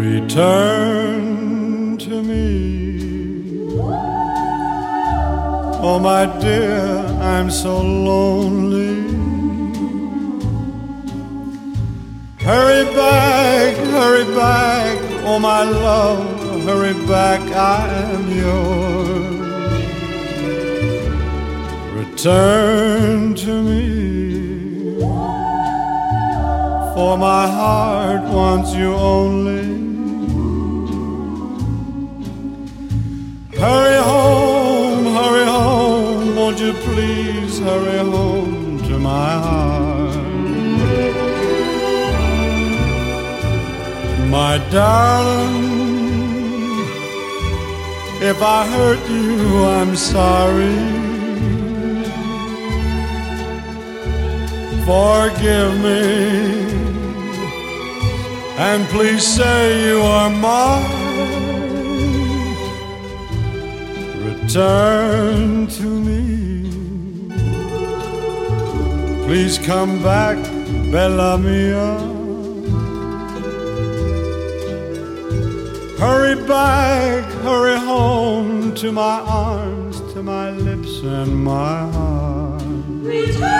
Return to me. Oh, my dear, I'm so lonely. Hurry back, hurry back, oh, my love, hurry back, I'm yours. Return to me. For my heart wants you only. Won't you please hurry home to my heart? My darling, if I hurt you, I'm sorry. Forgive me, and please say you are mine. Return to me. Please come back, Bella Mia. Hurry back, hurry home to my arms, to my lips and my heart. Return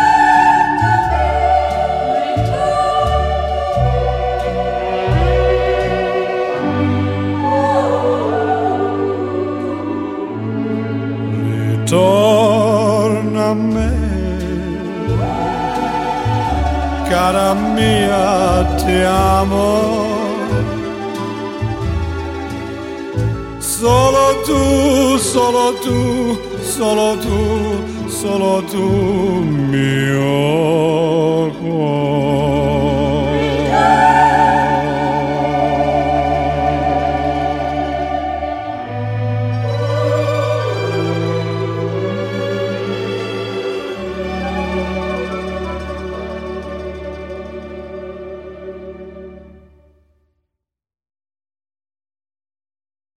Ritorna a me, cara mia, ti amo. Solo tu, solo tu, solo tu, solo tu, mio.